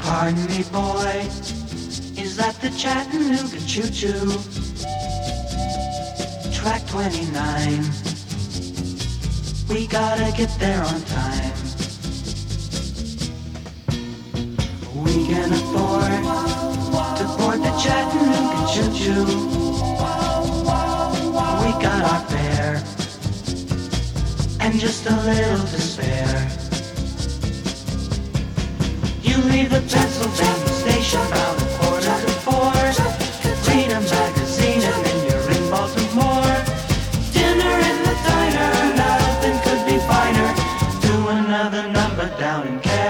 Pardon me, boy. Is that the Chattanooga Choo Choo? Track 29. We gotta get there on time. We can afford to board the Chattanooga Choo Choo. We got our fare and just a little to spare. You leave the Pennsylvania station a quarter to four. Read a magazine and then you're in Baltimore. Dinner in the diner, nothing could be finer. Do another number down in.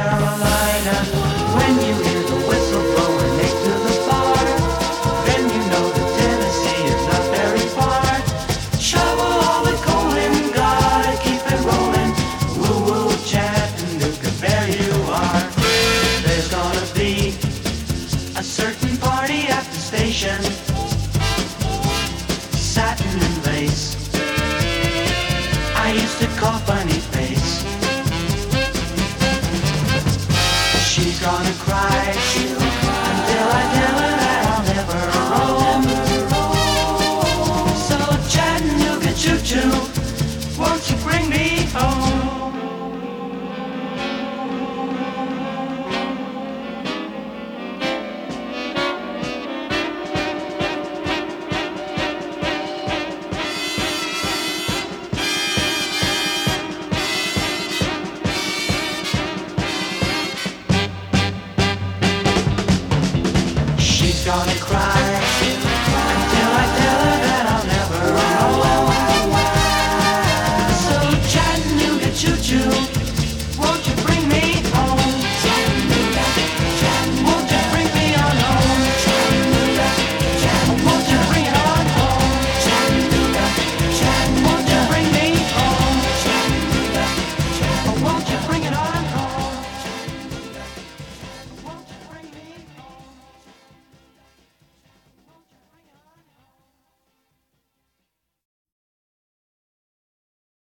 A certain party at the station. Gonna cry until I tell her that I'll never roam. So Chattanooga choo choo,